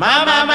Mama.